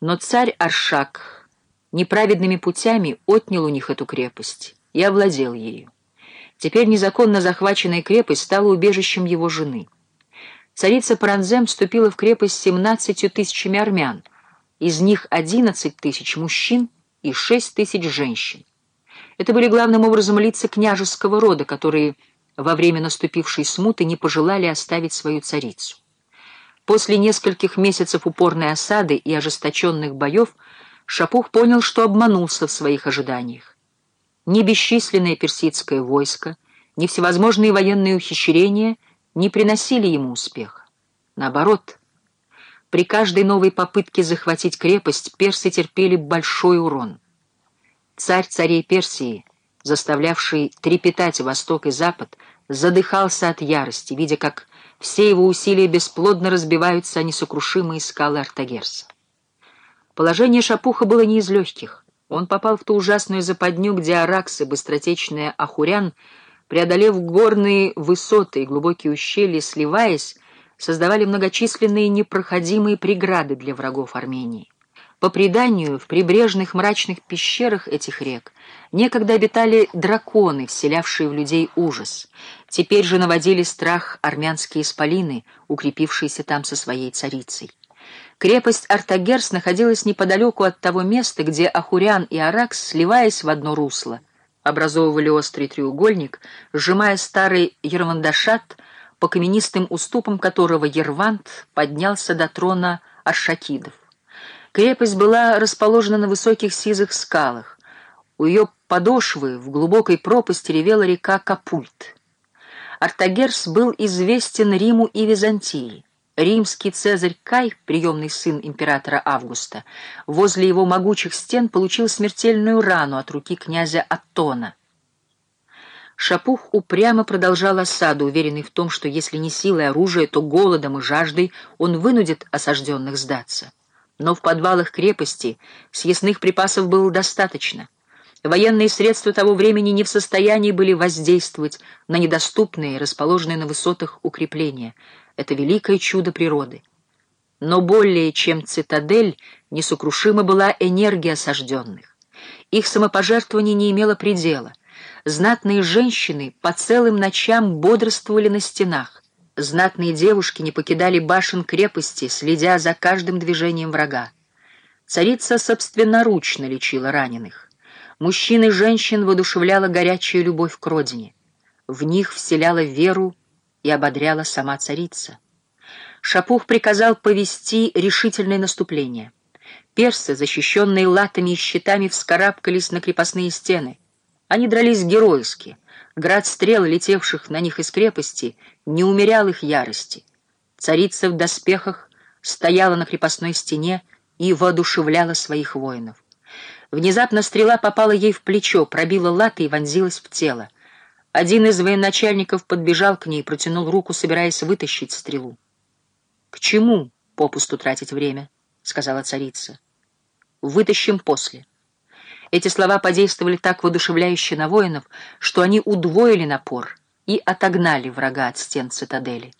Но царь Аршак неправедными путями отнял у них эту крепость и овладел ею. Теперь незаконно захваченная крепость стала убежищем его жены. Царица Паранзем вступила в крепость с 17 тысячами армян, из них 11 тысяч мужчин и 6 тысяч женщин. Это были главным образом лица княжеского рода, которые во время наступившей смуты не пожелали оставить свою царицу. После нескольких месяцев упорной осады и ожесточенных боев Шапух понял, что обманулся в своих ожиданиях. Ни бесчисленное персидское войско, ни всевозможные военные ухищрения не приносили ему успеха. Наоборот, при каждой новой попытке захватить крепость персы терпели большой урон. Царь царей Персии, заставлявший трепетать Восток и Запад, задыхался от ярости, видя, как все его усилия бесплодно разбиваются о несокрушимые скалы Артагерса. Положение Шапуха было не из легких. Он попал в ту ужасную западню, где Аракс и быстротечная Ахурян, преодолев горные высоты и глубокие ущелья, сливаясь, создавали многочисленные непроходимые преграды для врагов Армении. По преданию, в прибрежных мрачных пещерах этих рек некогда обитали драконы, вселявшие в людей ужас. Теперь же наводили страх армянские исполины, укрепившиеся там со своей царицей. Крепость Артагерс находилась неподалеку от того места, где Ахурян и Аракс, сливаясь в одно русло, образовывали острый треугольник, сжимая старый Ервандашат, по каменистым уступам которого Ервант поднялся до трона Аршакидов. Крепость была расположена на высоких сизых скалах. У ее подошвы в глубокой пропасти ревела река Капульт. Артагерс был известен Риму и Византии. Римский цезарь Кай, приемный сын императора Августа, возле его могучих стен получил смертельную рану от руки князя Аттона. Шапух упрямо продолжал осаду, уверенный в том, что если не силой оружия, то голодом и жаждой он вынудит осажденных сдаться. Но в подвалах крепости съестных припасов было достаточно. Военные средства того времени не в состоянии были воздействовать на недоступные, расположенные на высотах укрепления. Это великое чудо природы. Но более чем цитадель несокрушима была энергия осажденных. Их самопожертвование не имело предела. Знатные женщины по целым ночам бодрствовали на стенах. Знатные девушки не покидали башен крепости, следя за каждым движением врага. Царица собственноручно лечила раненых. Мужчин и женщин воодушевляла горячая любовь к родине. В них вселяла веру и ободряла сама царица. Шапух приказал повести решительное наступление. Персы, защищенные латами и щитами, вскарабкались на крепостные стены. Они дрались геройски — Град стрел, летевших на них из крепости, не умерял их ярости. Царица в доспехах стояла на крепостной стене и воодушевляла своих воинов. Внезапно стрела попала ей в плечо, пробила латы и вонзилась в тело. Один из военачальников подбежал к ней протянул руку, собираясь вытащить стрелу. — К чему попусту тратить время? — сказала царица. — Вытащим после. Эти слова подействовали так воодушевляюще на воинов, что они удвоили напор и отогнали врага от стен цитадели.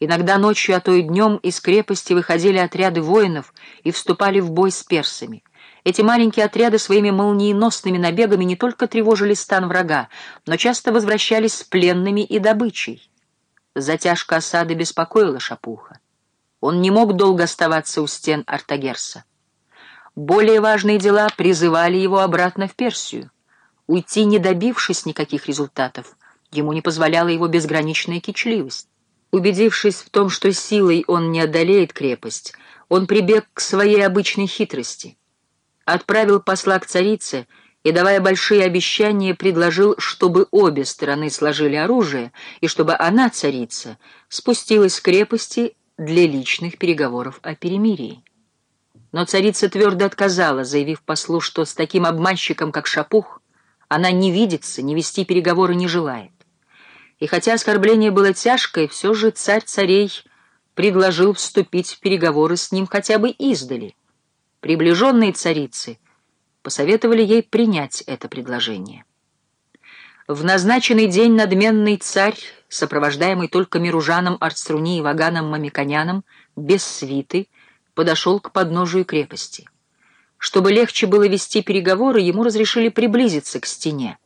Иногда ночью, а то и днем из крепости выходили отряды воинов и вступали в бой с персами. Эти маленькие отряды своими молниеносными набегами не только тревожили стан врага, но часто возвращались с пленными и добычей. Затяжка осады беспокоила Шапуха. Он не мог долго оставаться у стен Артагерса. Более важные дела призывали его обратно в Персию. Уйти, не добившись никаких результатов, ему не позволяла его безграничная кичливость. Убедившись в том, что силой он не одолеет крепость, он прибег к своей обычной хитрости. Отправил посла к царице и, давая большие обещания, предложил, чтобы обе стороны сложили оружие и чтобы она, царица, спустилась с крепости для личных переговоров о перемирии. Но царица твердо отказала, заявив послу, что с таким обманщиком, как Шапух, она не видится, не вести переговоры не желает. И хотя оскорбление было тяжкое, все же царь царей предложил вступить в переговоры с ним хотя бы издали. Приближенные царицы посоветовали ей принять это предложение. В назначенный день надменный царь, сопровождаемый только Миружаном Арцруни и Ваганом Мамиконяном, без свиты, подошел к подножию крепости. Чтобы легче было вести переговоры, ему разрешили приблизиться к стене.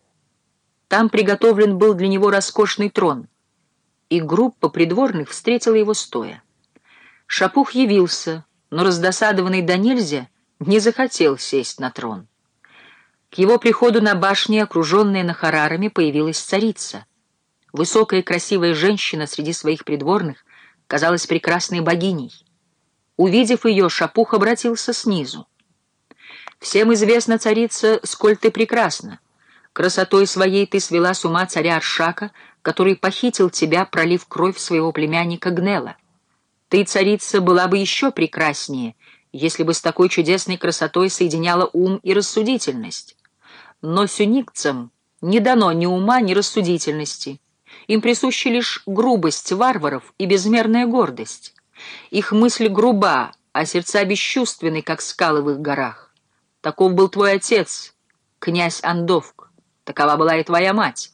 Там приготовлен был для него роскошный трон, и группа придворных встретила его стоя. Шапух явился, но раздосадованный до нельзя не захотел сесть на трон. К его приходу на башне, окруженная нахарарами, появилась царица. Высокая и красивая женщина среди своих придворных казалась прекрасной богиней. Увидев ее, Шапух обратился снизу. «Всем известно, царица, сколь ты прекрасна. Красотой своей ты свела с ума царя Аршака, который похитил тебя, пролив кровь своего племянника Гнела. Ты, царица, была бы еще прекраснее, если бы с такой чудесной красотой соединяла ум и рассудительность. Но сюникцам не дано ни ума, ни рассудительности. Им присущи лишь грубость варваров и безмерная гордость. Их мысль груба, а сердца бесчувственны, как скалы в их горах. Таков был твой отец, князь Андовк, такова была и твоя мать.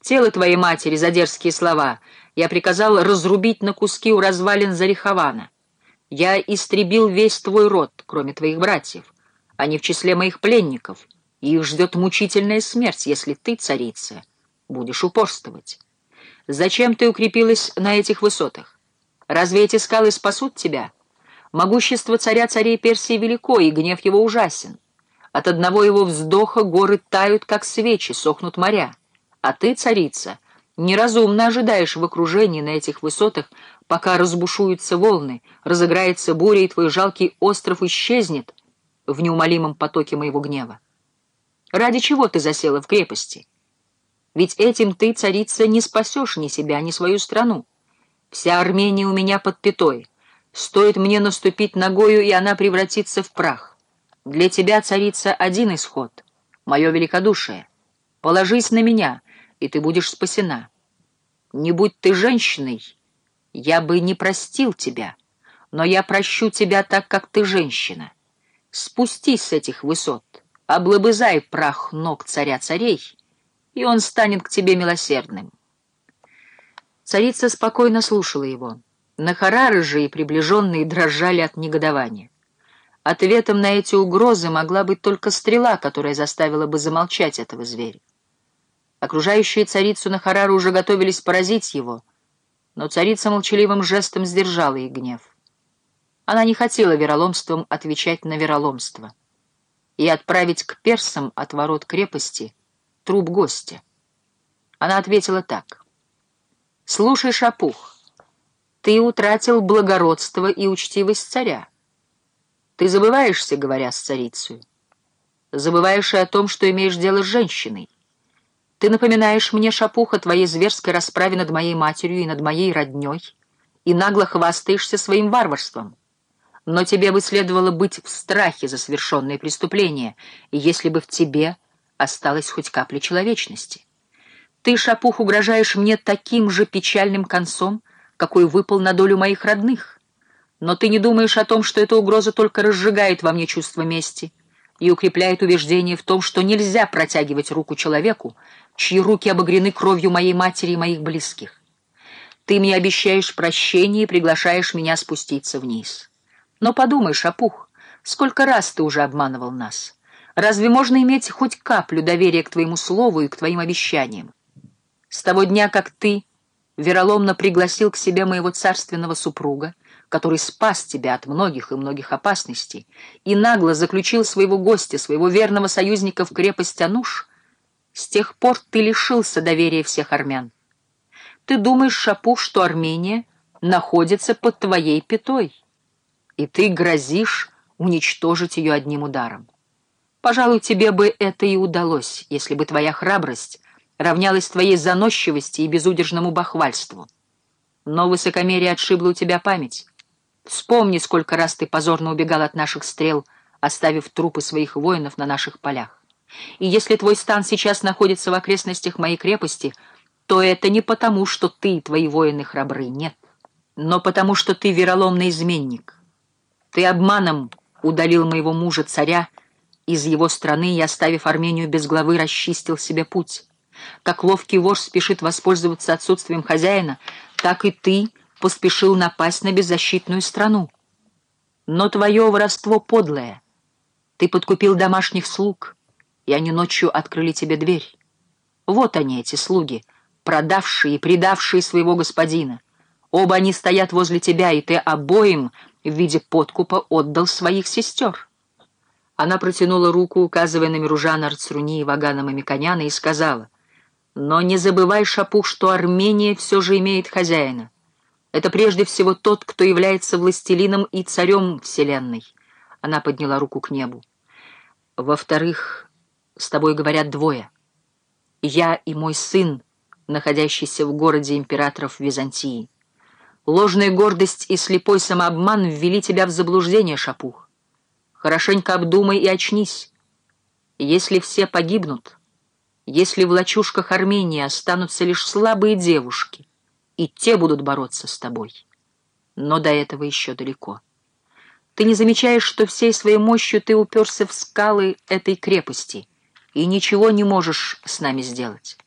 Тело твоей матери за дерзкие слова я приказал разрубить на куски у развалин Зарихована. Я истребил весь твой род, кроме твоих братьев. Они в числе моих пленников, и их ждет мучительная смерть, если ты, царица, будешь упорствовать. Зачем ты укрепилась на этих высотах? Разве эти скалы спасут тебя? Могущество царя царей Персии велико, и гнев его ужасен. От одного его вздоха горы тают, как свечи, сохнут моря. А ты, царица, неразумно ожидаешь в окружении на этих высотах, пока разбушуются волны, разыграется буря, и твой жалкий остров исчезнет в неумолимом потоке моего гнева. Ради чего ты засела в крепости? Ведь этим ты, царица, не спасешь ни себя, ни свою страну. Вся Армения у меня под пятой. Стоит мне наступить ногою, и она превратится в прах. Для тебя, царица, один исход — мое великодушие. Положись на меня, и ты будешь спасена. Не будь ты женщиной, я бы не простил тебя, но я прощу тебя так, как ты женщина. Спустись с этих высот, облобызай прах ног царя царей, и он станет к тебе милосердным. Царица спокойно слушала его. Нахарары же и приближенные дрожали от негодования. Ответом на эти угрозы могла быть только стрела, которая заставила бы замолчать этого зверя. Окружающие царицу Нахарары уже готовились поразить его — но царица молчаливым жестом сдержала их гнев. Она не хотела вероломством отвечать на вероломство и отправить к персам от ворот крепости труп гостя. Она ответила так. «Слушай, Шапух, ты утратил благородство и учтивость царя. Ты забываешься, говоря с царицей. Забываешь и о том, что имеешь дело с женщиной. Ты напоминаешь мне, шапуха, твоей зверской расправе над моей матерью и над моей родней, и нагло хвастаешься своим варварством. Но тебе бы следовало быть в страхе за совершенные преступления, если бы в тебе осталась хоть капля человечности. Ты, шапух, угрожаешь мне таким же печальным концом, какой выпал на долю моих родных. Но ты не думаешь о том, что эта угроза только разжигает во мне чувство мести и укрепляет убеждение в том, что нельзя протягивать руку человеку, чьи руки обогрены кровью моей матери и моих близких. Ты мне обещаешь прощение и приглашаешь меня спуститься вниз. Но подумай, Шапух, сколько раз ты уже обманывал нас. Разве можно иметь хоть каплю доверия к твоему слову и к твоим обещаниям? С того дня, как ты вероломно пригласил к себе моего царственного супруга, который спас тебя от многих и многих опасностей, и нагло заключил своего гостя, своего верного союзника в крепость Ануш, с тех пор ты лишился доверия всех армян. Ты думаешь, Шапу, что Армения находится под твоей пятой, и ты грозишь уничтожить ее одним ударом. Пожалуй, тебе бы это и удалось, если бы твоя храбрость равнялась твоей заносчивости и безудержному бахвальству. Но высокомерие отшибло у тебя память. Вспомни, сколько раз ты позорно убегал от наших стрел, оставив трупы своих воинов на наших полях. И если твой стан сейчас находится в окрестностях моей крепости, то это не потому, что ты и твои воины храбры, нет, но потому, что ты вероломный изменник. Ты обманом удалил моего мужа-царя из его страны и, оставив Армению без главы, расчистил себе путь. Как ловкий вождь спешит воспользоваться отсутствием хозяина, так и ты поспешил напасть на беззащитную страну. Но твое воровство подлое. Ты подкупил домашних слуг, и они ночью открыли тебе дверь. Вот они, эти слуги, продавшие и предавшие своего господина. Оба они стоят возле тебя, и ты обоим в виде подкупа отдал своих сестер. Она протянула руку, указывая на Миружана Арцруни и Вагана Мамиконяна, и сказала, «Но не забывай, Шапух, что Армения все же имеет хозяина. Это прежде всего тот, кто является властелином и царем Вселенной». Она подняла руку к небу. «Во-вторых, с тобой говорят двое. Я и мой сын, находящийся в городе императоров Византии. Ложная гордость и слепой самообман ввели тебя в заблуждение, Шапух. Хорошенько обдумай и очнись. Если все погибнут, если в лачушках Армении останутся лишь слабые девушки, и те будут бороться с тобой. Но до этого еще далеко. Ты не замечаешь, что всей своей мощью ты уперся в скалы этой крепости и ничего не можешь с нами сделать.